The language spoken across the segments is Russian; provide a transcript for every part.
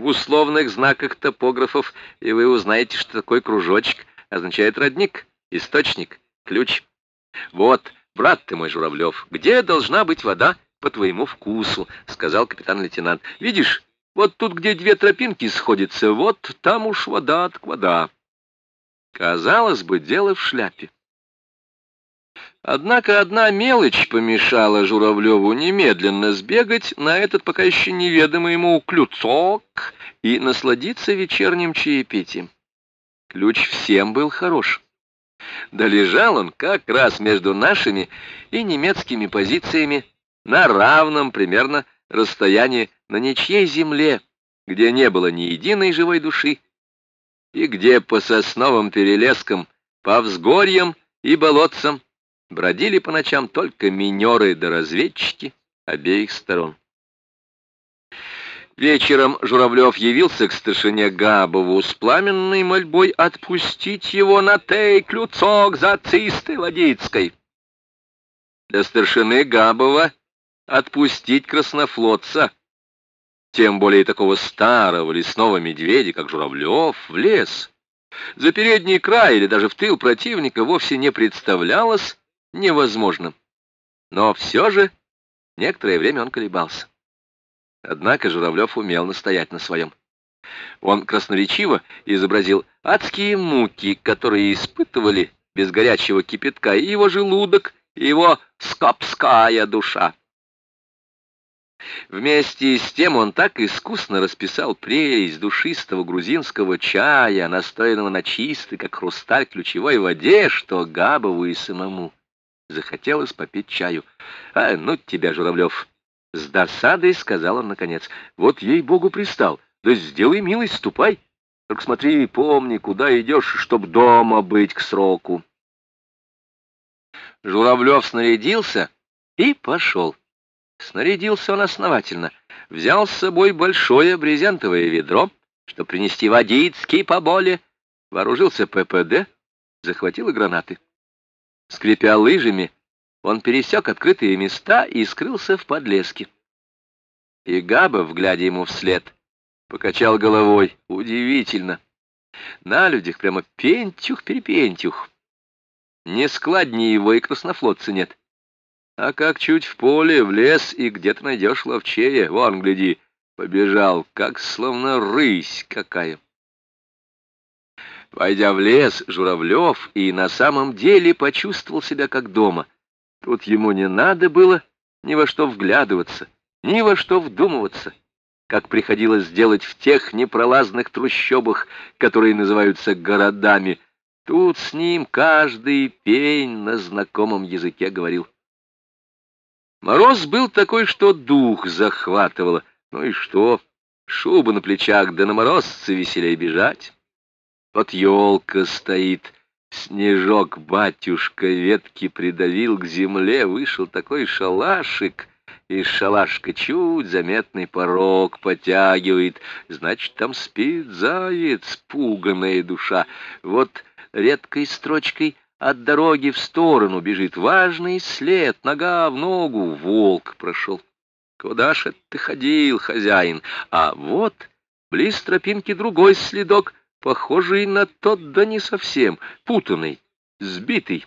в условных знаках топографов, и вы узнаете, что такой кружочек означает родник, источник, ключ. Вот, брат ты мой, Журавлев, где должна быть вода по твоему вкусу, сказал капитан-лейтенант. Видишь, вот тут, где две тропинки сходятся, вот там уж вода от вода. Казалось бы, дело в шляпе. Однако одна мелочь помешала Журавлеву немедленно сбегать на этот пока еще неведомый ему клюцок и насладиться вечерним чаепитием. Ключ всем был хорош. Да лежал он как раз между нашими и немецкими позициями на равном примерно расстоянии на ничьей земле, где не было ни единой живой души, и где по сосновым перелескам, по взгорьям и болотцам бродили по ночам только минеры да разведчики обеих сторон. Вечером Журавлев явился к старшине Габову с пламенной мольбой отпустить его на тей клюцок за цистой Ладицкой. Для старшины Габова отпустить краснофлотца, тем более такого старого лесного медведя, как Журавлев, в лес, за передний край или даже в тыл противника вовсе не представлялось невозможным. Но все же некоторое время он колебался. Однако Журавлев умел настоять на своем. Он красноречиво изобразил адские муки, которые испытывали без горячего кипятка и его желудок, и его скопская душа. Вместе с тем он так искусно расписал прелесть душистого грузинского чая, настоянного на чистой, как хрусталь, ключевой воде, что Габову и самому захотелось попить чаю. «А, ну тебя, Журавлев!» С досадой сказал он наконец. «Вот ей-богу пристал. Да сделай милость, ступай. Только смотри, помни, куда идешь, чтоб дома быть к сроку». Журавлев снарядился и пошел. Снарядился он основательно. Взял с собой большое брезентовое ведро, чтобы принести водицкий поболе, вооружился ППД, захватил и гранаты. Скрипя лыжами, он пересек открытые места и скрылся в подлеске. И Габов, глядя ему вслед, покачал головой. Удивительно. На людях прямо пентюх-перепентюх. Не складнее его и краснофлотца нет. А как чуть в поле, в лес, и где-то найдешь ловчее. Вон, гляди, побежал, как словно рысь какая. Войдя в лес, Журавлев и на самом деле почувствовал себя как дома. Тут ему не надо было ни во что вглядываться, ни во что вдумываться, как приходилось делать в тех непролазных трущобах, которые называются городами. Тут с ним каждый пень на знакомом языке говорил. Мороз был такой, что дух захватывало. Ну и что? Шуба на плечах, да на морозце веселее бежать. Вот елка стоит, снежок батюшка ветки придавил к земле, вышел такой шалашик, из шалашка чуть заметный порог потягивает, значит, там спит заяц, пуганая душа. Вот редкой строчкой от дороги в сторону бежит важный след, нога в ногу, волк прошел. Куда ж ты ходил, хозяин? А вот близ тропинки другой следок — похожий на тот, да не совсем, путанный, сбитый.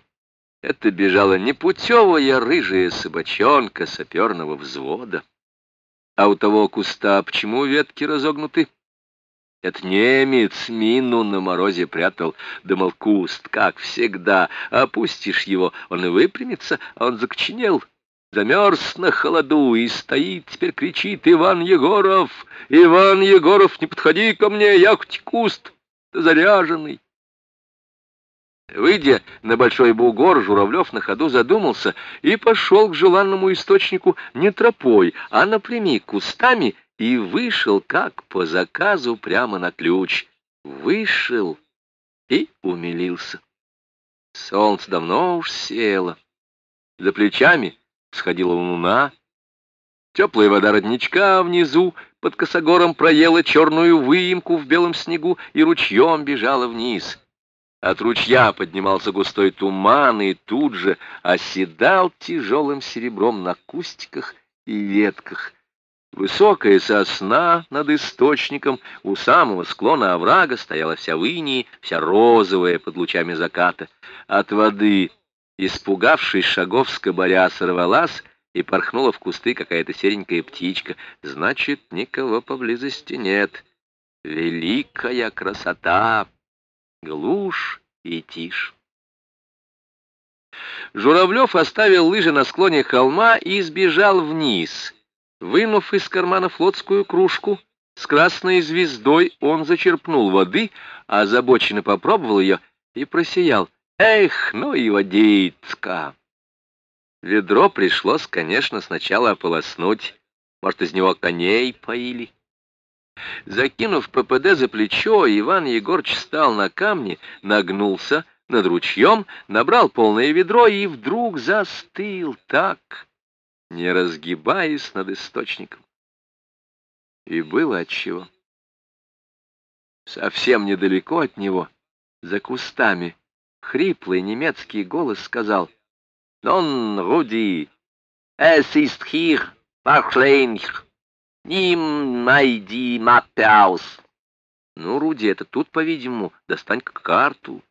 Это бежала непутевая рыжая собачонка саперного взвода. А у того куста почему ветки разогнуты? Это немец мину на морозе прятал, думал, куст, как всегда. Опустишь его, он и выпрямится, а он закоченел. Замерз на холоду и стоит, теперь кричит Иван Егоров. Иван Егоров, не подходи ко мне, я хоть куст заряженный. Выйдя на большой бугор, Журавлев на ходу задумался и пошел к желанному источнику не тропой, а напрямик кустами и вышел, как по заказу, прямо на ключ. Вышел и умилился. Солнце давно уж село. За плечами сходила луна. Теплая вода родничка внизу под косогором проела черную выемку в белом снегу и ручьем бежала вниз. От ручья поднимался густой туман и тут же оседал тяжелым серебром на кустиках и ветках. Высокая сосна над источником у самого склона оврага стояла вся в инии, вся розовая под лучами заката. От воды, испугавшись шагов скобаря, сорвалась и порхнула в кусты какая-то серенькая птичка. Значит, никого поблизости нет. Великая красота! Глушь и тишь. Журавлев оставил лыжи на склоне холма и сбежал вниз. Вынув из кармана флотскую кружку с красной звездой, он зачерпнул воды, озабоченно попробовал ее и просиял. «Эх, ну и водичка!» Ведро пришлось, конечно, сначала ополоснуть. Может, из него коней поили. Закинув ППД за плечо, Иван Егорыч встал на камни, нагнулся над ручьем, набрал полное ведро и вдруг застыл так, не разгибаясь над источником. И было отчего. Совсем недалеко от него, за кустами, хриплый немецкий голос сказал «Нон, Руди, es ist hier, wahrscheinlich, nimm найди Маппе Ну, Руди, это тут, по-видимому, достань-ка карту».